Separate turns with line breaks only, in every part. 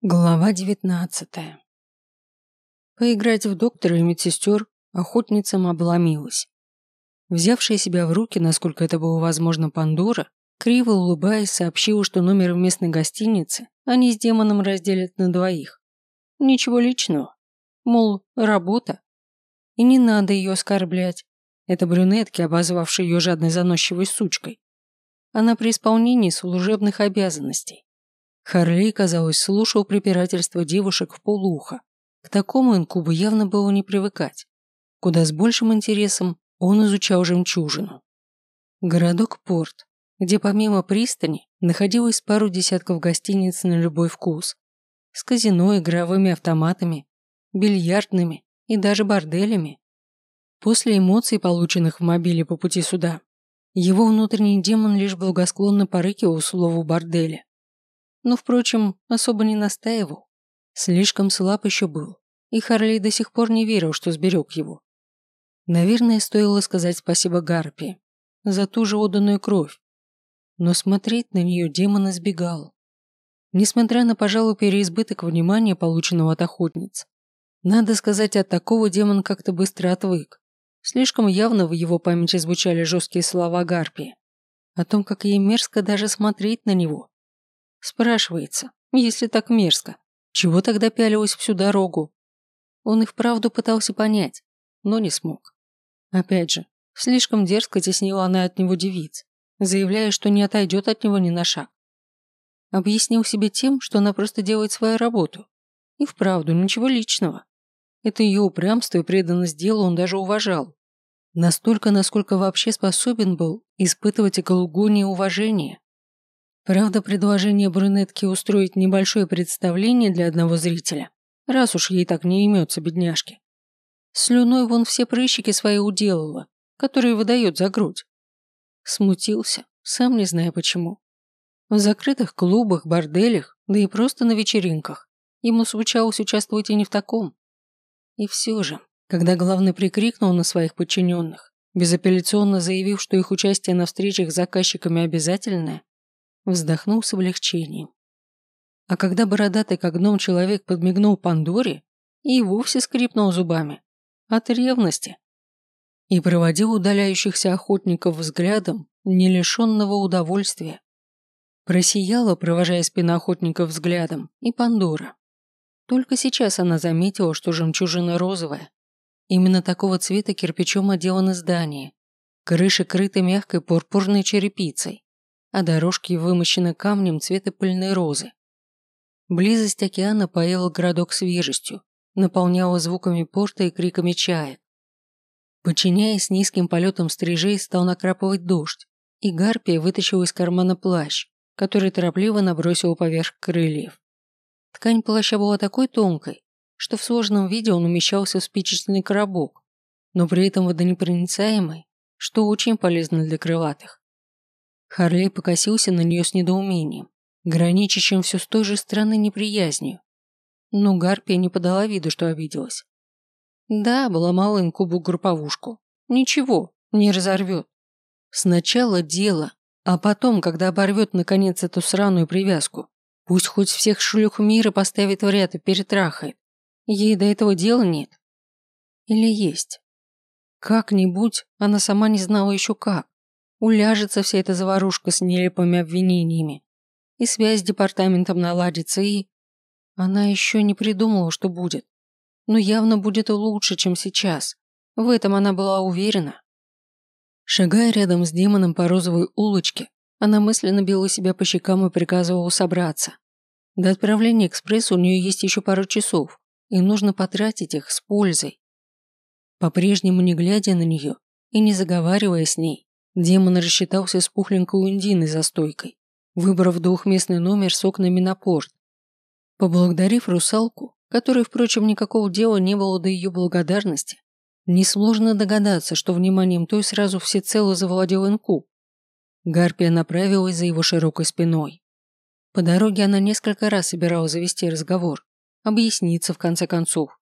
Глава девятнадцатая. Поиграть в доктора и медсестер охотницам обломилась. Взявшая себя в руки, насколько это было возможно, Пандора, криво улыбаясь, сообщила, что номер в местной гостинице они с демоном разделят на двоих. Ничего личного. Мол, работа. И не надо ее оскорблять. Это брюнетки, обозвавшие ее жадной заносчивой сучкой. Она при исполнении служебных обязанностей. Харлей, казалось, слушал препирательства девушек в полуха. К такому инкубу явно было не привыкать. Куда с большим интересом он изучал жемчужину. Городок Порт, где помимо пристани находилось пару десятков гостиниц на любой вкус. С казино, игровыми автоматами, бильярдными и даже борделями. После эмоций, полученных в мобиле по пути сюда, его внутренний демон лишь благосклонно порыкивал слову борделя но, впрочем, особо не настаивал. Слишком слаб еще был, и Харли до сих пор не верил, что сберег его. Наверное, стоило сказать спасибо Гарпи за ту же отданную кровь, но смотреть на нее демон избегал. Несмотря на, пожалуй, переизбыток внимания, полученного от охотниц, надо сказать, от такого демон как-то быстро отвык. Слишком явно в его памяти звучали жесткие слова Гарпи о том, как ей мерзко даже смотреть на него. Спрашивается, если так мерзко, чего тогда пялилась всю дорогу? Он и вправду пытался понять, но не смог. Опять же, слишком дерзко теснила она от него девиц, заявляя, что не отойдет от него ни на шаг. Объяснил себе тем, что она просто делает свою работу. И вправду, ничего личного. Это ее упрямство и преданность делу он даже уважал. Настолько, насколько вообще способен был испытывать экологоние уважение. Правда, предложение брюнетки устроить небольшое представление для одного зрителя, раз уж ей так не имется, бедняжки. Слюной вон все прыщики свои уделала, которые выдает за грудь. Смутился, сам не зная почему. В закрытых клубах, борделях, да и просто на вечеринках. Ему случалось участвовать и не в таком. И все же, когда главный прикрикнул на своих подчиненных, безапелляционно заявив, что их участие на встречах с заказчиками обязательное, вздохнул с облегчением. А когда бородатый как гном человек подмигнул Пандоре, и вовсе скрипнул зубами. От ревности. И проводил удаляющихся охотников взглядом, не лишенного удовольствия. Просияла, провожая спина охотников взглядом, и Пандора. Только сейчас она заметила, что жемчужина розовая. Именно такого цвета кирпичом отделаны здания. Крыши крыты мягкой пурпурной черепицей а дорожки вымощены камнем цвета пыльной розы. Близость океана поела городок свежестью, наполняла звуками порта и криками чаек. Подчиняясь низким полетам стрижей, стал накрапывать дождь, и Гарпия вытащила из кармана плащ, который торопливо набросил поверх крыльев. Ткань плаща была такой тонкой, что в сложном виде он умещался в спичечный коробок, но при этом водонепроницаемый, что очень полезно для крылатых. Харлей покосился на нее с недоумением, граничащим все с той же странной неприязнью. Но Гарпия не подала виду, что обиделась. Да, обломала инкубу групповушку. Ничего, не разорвет. Сначала дело, а потом, когда оборвет наконец эту сраную привязку, пусть хоть всех шлюх мира поставит в ряд и перетрахает. Ей до этого дела нет. Или есть. Как-нибудь она сама не знала еще как. Уляжется вся эта заварушка с нелепыми обвинениями. И связь с департаментом наладится, и... Она еще не придумала, что будет. Но явно будет лучше, чем сейчас. В этом она была уверена. Шагая рядом с демоном по розовой улочке, она мысленно била себя по щекам и приказывала собраться. До отправления экспресса у нее есть еще пару часов, и нужно потратить их с пользой. По-прежнему не глядя на нее и не заговаривая с ней, Демон рассчитался с пухленькой Ундиной за стойкой, выбрав двухместный номер с окнами на порт. Поблагодарив русалку, которой, впрочем, никакого дела не было до ее благодарности, несложно догадаться, что вниманием той сразу всецело завладел инку. Гарпия направилась за его широкой спиной. По дороге она несколько раз собиралась завести разговор, объясниться в конце концов.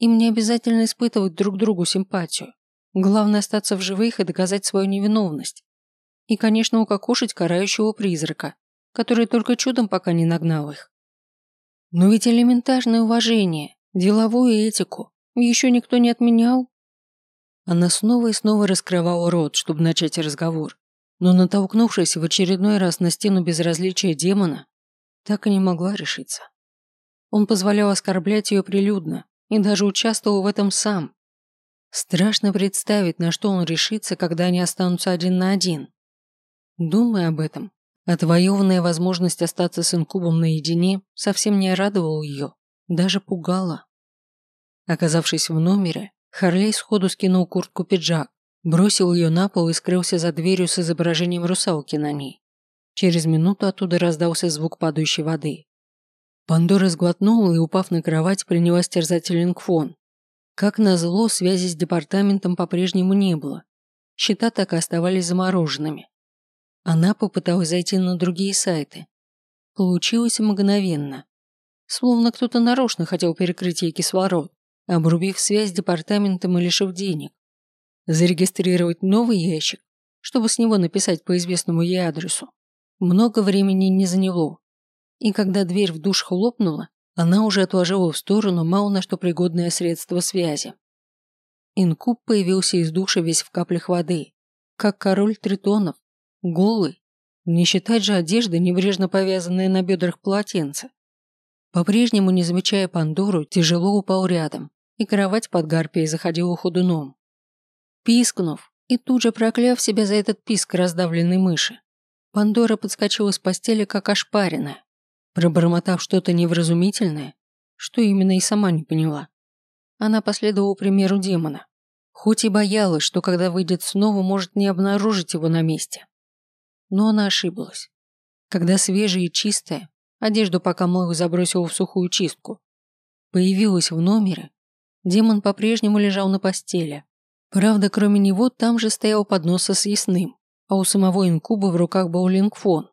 Им не обязательно испытывать друг другу симпатию. Главное остаться в живых и доказать свою невиновность. И, конечно, укокошить карающего призрака, который только чудом пока не нагнал их. Но ведь элементарное уважение, деловую этику еще никто не отменял. Она снова и снова раскрывала рот, чтобы начать разговор, но натолкнувшись в очередной раз на стену безразличия демона, так и не могла решиться. Он позволял оскорблять ее прилюдно и даже участвовал в этом сам. Страшно представить, на что он решится, когда они останутся один на один. Думая об этом, отвоеванная возможность остаться с инкубом наедине совсем не радовала ее, даже пугала. Оказавшись в номере, Харлей сходу скинул куртку-пиджак, бросил ее на пол и скрылся за дверью с изображением русалки на ней. Через минуту оттуда раздался звук падающей воды. Пандора сглотнула и, упав на кровать, принялась терзать лингфон. Как назло, связи с департаментом по-прежнему не было. Счета так и оставались замороженными. Она попыталась зайти на другие сайты. Получилось мгновенно. Словно кто-то нарочно хотел перекрыть ей кислород, обрубив связь с департаментом и лишив денег. Зарегистрировать новый ящик, чтобы с него написать по известному ей адресу. Много времени не заняло. И когда дверь в душ хлопнула, она уже отложила в сторону мало на что пригодное средство связи. Инкуб появился из душа весь в каплях воды, как король тритонов, голый, не считать же одежды, небрежно повязанные на бедрах полотенца. По-прежнему, не замечая Пандору, тяжело упал рядом, и кровать под гарпией заходила ходуном. Пискнув и тут же прокляв себя за этот писк раздавленной мыши, Пандора подскочила с постели, как ошпаренная пробормотав что-то невразумительное, что именно и сама не поняла. Она последовала примеру демона, хоть и боялась, что когда выйдет снова, может не обнаружить его на месте. Но она ошиблась. Когда свежая и чистая, одежду пока мыло забросила в сухую чистку, появилась в номере, демон по-прежнему лежал на постели. Правда, кроме него там же стоял поднос с ясным, а у самого инкуба в руках был лингфон.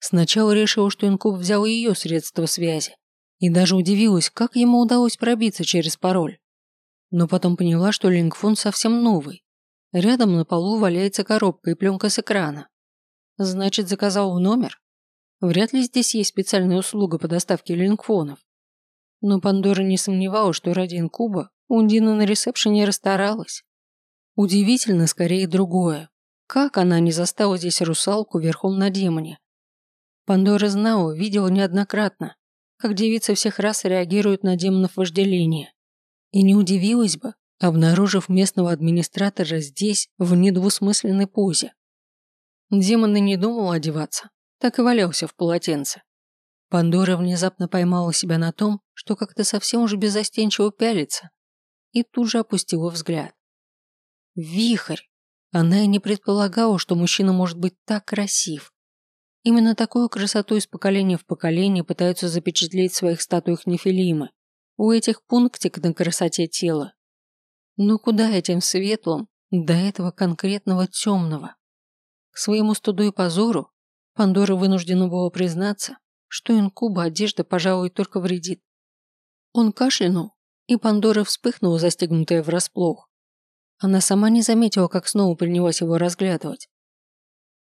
Сначала решила, что инкуб взял ее средства связи, и даже удивилась, как ему удалось пробиться через пароль. Но потом поняла, что лингфон совсем новый. Рядом на полу валяется коробка и пленка с экрана. Значит, заказал в номер? Вряд ли здесь есть специальная услуга по доставке лингфонов. Но Пандора не сомневалась, что ради инкуба Ундина на ресепшене расстаралась. Удивительно скорее другое. Как она не застала здесь русалку верхом на демоне? Пандора знала, видела неоднократно, как девицы всех раз реагируют на демонов вожделения. И не удивилась бы, обнаружив местного администратора здесь, в недвусмысленной позе. Демон и не думал одеваться, так и валялся в полотенце. Пандора внезапно поймала себя на том, что как-то совсем уже безостенчиво пялится, и тут же опустила взгляд. Вихрь! Она и не предполагала, что мужчина может быть так красив. Именно такую красоту из поколения в поколение пытаются запечатлеть в своих статуях нефилимы. У этих пунктик на красоте тела. Но куда этим светлым до этого конкретного темного? К своему студу и позору Пандора вынуждена была признаться, что инкуба одежда, пожалуй, только вредит. Он кашлянул, и Пандора вспыхнула, застегнутая врасплох. Она сама не заметила, как снова принялась его разглядывать.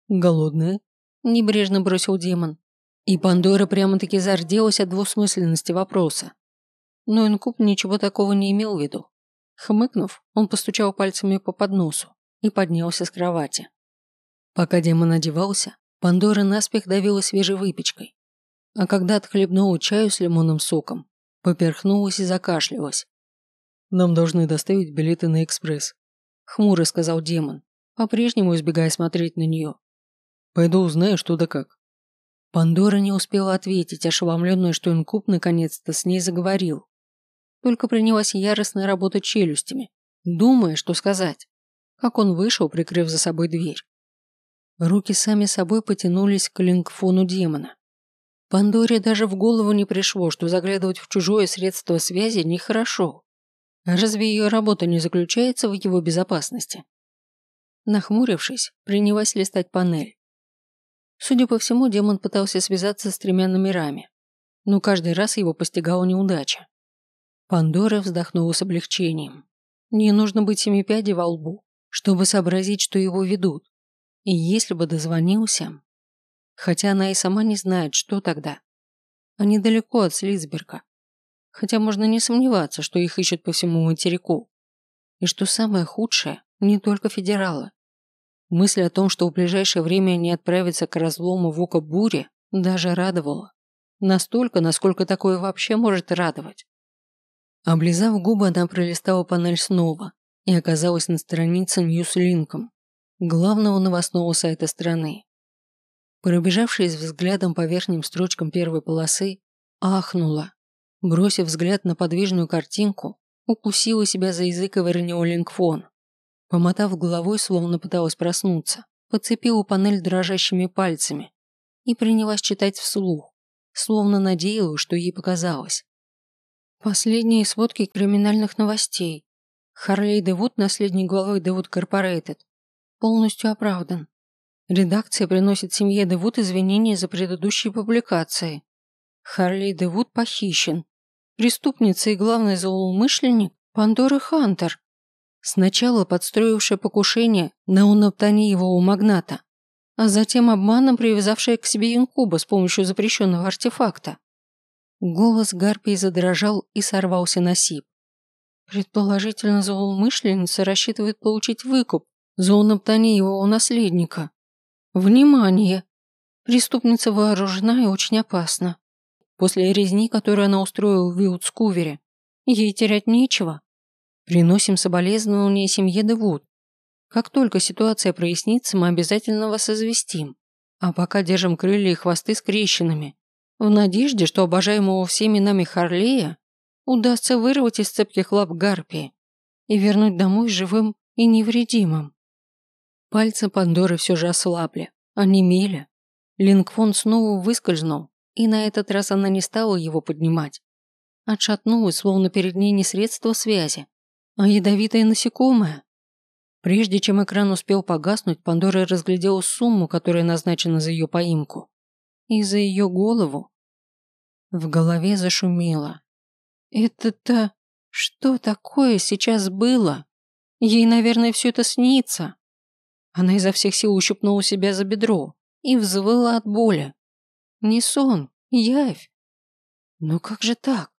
«Голодная?» Небрежно бросил демон. И Пандора прямо-таки зарделась от двусмысленности вопроса. Но Инкуб ничего такого не имел в виду. Хмыкнув, он постучал пальцами по подносу и поднялся с кровати. Пока демон одевался, Пандора наспех давила свежей выпечкой. А когда отхлебнула чаю с лимонным соком, поперхнулась и закашлялась. «Нам должны доставить билеты на экспресс», — хмуро сказал демон, по-прежнему избегая смотреть на нее. Пойду узнаю, что да как». Пандора не успела ответить, ошеломленная, что инкуб наконец-то с ней заговорил. Только принялась яростно работать челюстями, думая, что сказать. Как он вышел, прикрыв за собой дверь. Руки сами собой потянулись к лингфону демона. Пандоре даже в голову не пришло, что заглядывать в чужое средство связи нехорошо. Разве ее работа не заключается в его безопасности? Нахмурившись, принялась листать панель. Судя по всему, демон пытался связаться с тремя номерами, но каждый раз его постигала неудача. Пандора вздохнула с облегчением. Не нужно быть семипядей во лбу, чтобы сообразить, что его ведут. И если бы дозвонился... Хотя она и сама не знает, что тогда. они далеко от Слизберга. Хотя можно не сомневаться, что их ищут по всему материку. И что самое худшее, не только федералы. Мысль о том, что в ближайшее время они отправятся к разлому в око бури, даже радовала. Настолько, насколько такое вообще может радовать. Облизав губы, она пролистала панель снова и оказалась на странице Ньюслинком, главного новостного сайта страны. Пробежавшись взглядом по верхним строчкам первой полосы, ахнула. Бросив взгляд на подвижную картинку, укусила себя за язык и выронила лингфон. Помотав головой, словно пыталась проснуться, подцепила панель дрожащими пальцами и принялась читать вслух, словно надеялась, что ей показалось. Последние сводки криминальных новостей. Харлей Девуд, наследник главы Девуд Корпорейтед, полностью оправдан. Редакция приносит семье Девуд извинения за предыдущие публикации. Харли Девуд похищен. Преступница и главный злоумышленник – Пандора Хантер, сначала подстроившая покушение на унаптониевого магната, а затем обманом привязавшая к себе инкуба с помощью запрещенного артефакта. Голос Гарпии задрожал и сорвался на сип. Предположительно, злоумышленница рассчитывает получить выкуп за унаптониевого наследника. Внимание! Преступница вооружена и очень опасна. После резни, которую она устроила в Вилдскувере, ей терять нечего. Приносим соболезнования семье Девуд. Как только ситуация прояснится, мы обязательно вас известим. А пока держим крылья и хвосты скрещенными, в надежде, что обожаемого всеми нами Харлея удастся вырвать из цепких лап Гарпии и вернуть домой живым и невредимым. Пальцы Пандоры все же ослабли, онемели. Лингфон снова выскользнул, и на этот раз она не стала его поднимать. Отшатнулась, словно перед ней не средство связи, а ядовитое насекомое. Прежде чем экран успел погаснуть, Пандора разглядела сумму, которая назначена за ее поимку. И за ее голову. В голове зашумело. Это-то... Что такое сейчас было? Ей, наверное, все это снится. Она изо всех сил ущипнула себя за бедро и взвыла от боли. Не сон, явь. Но как же так?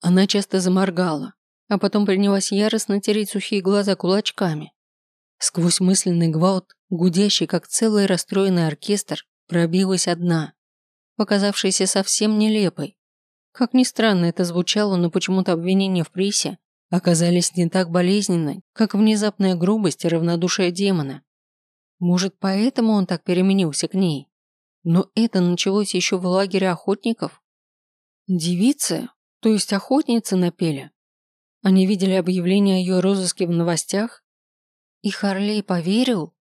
Она часто заморгала, а потом принялась яростно тереть сухие глаза кулачками. Сквозь мысленный гвалт, гудящий, как целый расстроенный оркестр, пробилась одна, показавшаяся совсем нелепой. Как ни странно это звучало, но почему-то обвинения в прессе оказались не так болезненны, как внезапная грубость и равнодушие демона. Может, поэтому он так переменился к ней? Но это началось еще в лагере охотников? Девицы, то есть охотницы напели? Они видели объявление о ее розыске в новостях? И Харлей поверил?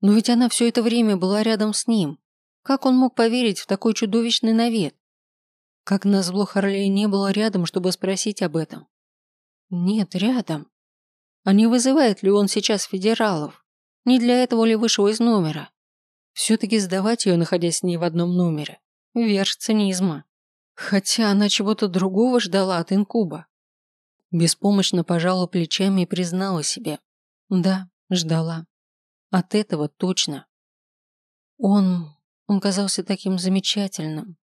Но ведь она все это время была рядом с ним. Как он мог поверить в такой чудовищный навет? Как назло Харлей не было рядом, чтобы спросить об этом. Нет, рядом. А не вызывает ли он сейчас федералов? Не для этого ли вышел из номера? Все-таки сдавать ее, находясь с ней в одном номере. Верх цинизма. Хотя она чего-то другого ждала от инкуба. Беспомощно пожала плечами и признала себе. Да, ждала. От этого точно. Он... он казался таким замечательным.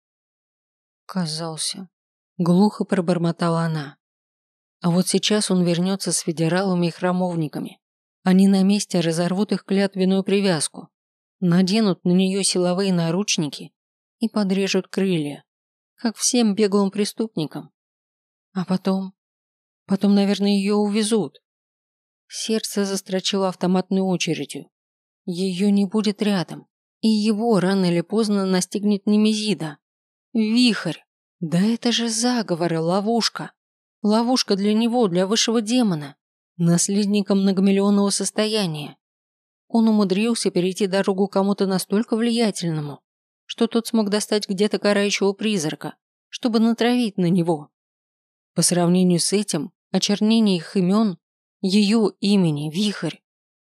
Казался. Глухо пробормотала она. А вот сейчас он вернется с федералами и храмовниками. Они на месте разорвут их клятвенную привязку, наденут на нее силовые наручники и подрежут крылья, как всем беглым преступникам. А потом... Потом, наверное, ее увезут. Сердце застрочило автоматной очередью. Ее не будет рядом, и его рано или поздно настигнет Немезида. Вихрь! Да это же заговор ловушка. Ловушка для него, для высшего демона наследником многомиллионного состояния. Он умудрился перейти дорогу кому-то настолько влиятельному, что тот смог достать где-то карающего призрака, чтобы натравить на него. По сравнению с этим, очернение их имен, ее имени, Вихрь,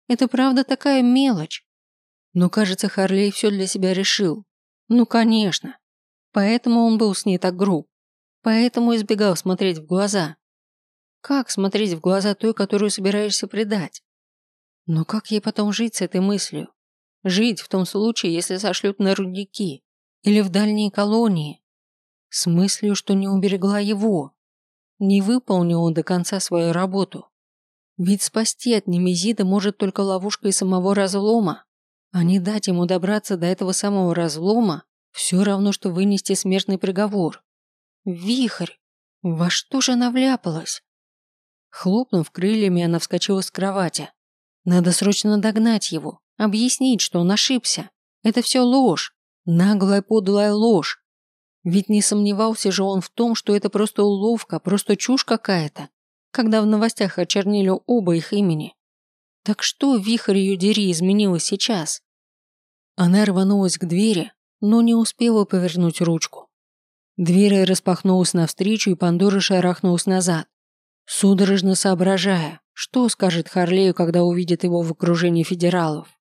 это правда такая мелочь. Но, кажется, Харлей все для себя решил. Ну, конечно. Поэтому он был с ней так груб. Поэтому избегал смотреть в глаза. Как смотреть в глаза той, которую собираешься предать? Но как ей потом жить с этой мыслью? Жить в том случае, если сошлют на рудники или в дальние колонии? С мыслью, что не уберегла его. Не выполнила до конца свою работу. Ведь спасти от Немезида может только ловушка и самого разлома, а не дать ему добраться до этого самого разлома все равно, что вынести смертный приговор. Вихрь! Во что же она вляпалась? Хлопнув крыльями, она вскочила с кровати. Надо срочно догнать его, объяснить, что он ошибся. Это все ложь, наглая подлая ложь. Ведь не сомневался же он в том, что это просто уловка, просто чушь какая-то, когда в новостях очернили оба их имени. Так что вихрь ее дери изменилось сейчас? Она рванулась к двери, но не успела повернуть ручку. Дверь распахнулась навстречу, и Пандора шарахнулась назад, судорожно соображая, что скажет Харлею, когда увидит его в окружении федералов.